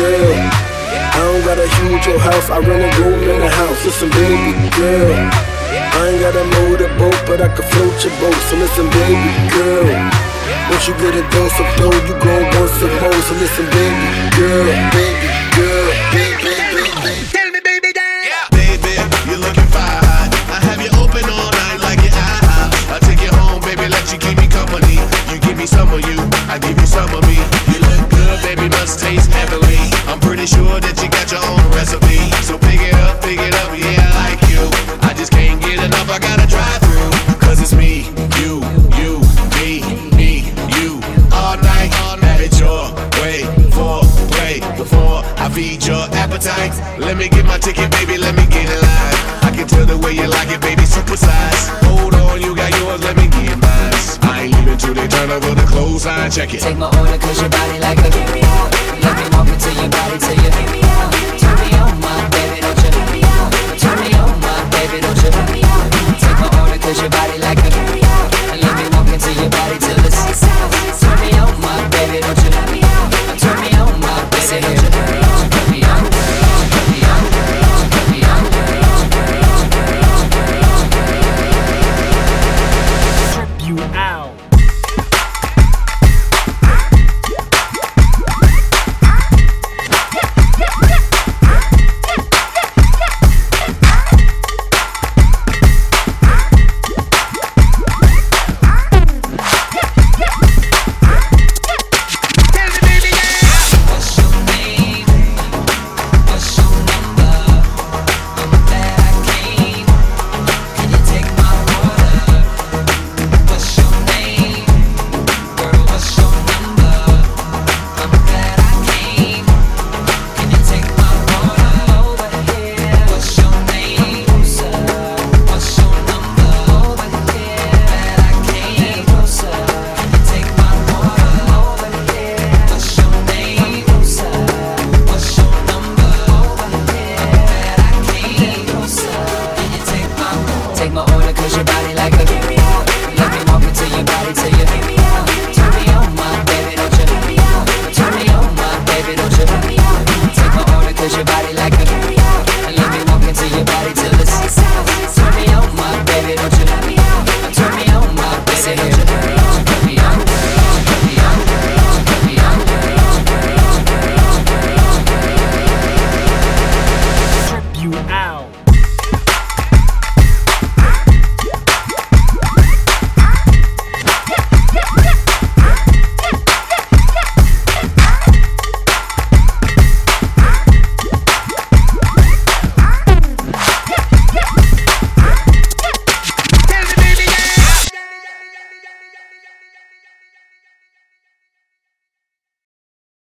girl. I don't got a huge old house, I rent a room in the house. Listen, baby girl. I ain't got a motorboat, but I can float your boat. So listen, baby girl. Once you get a dose of dough, you gon' want some more. So listen, Let me get my ticket, baby, let me get in line. I can tell the way you like it, baby, super size. Hold on, you got yours, let me get mine. I ain't leaving till they turn over the clothes, I check it. Take my order cause your body like a carry out. Let me walk into your body till you hear me out. Turn me on, my baby, don't you hear me out. Turn me on, my baby, don't you hear me out. Take my order cause your body like 'cause your body like a. Let me walk into your body till you. Turn me on, my baby, don't you. Turn me on, my baby, don't you. Take my order 'cause your body like a let me walk into your body till it's Turn me on, my baby, don't you. Turn me on, my baby, don't you. Turn me on, girl. You.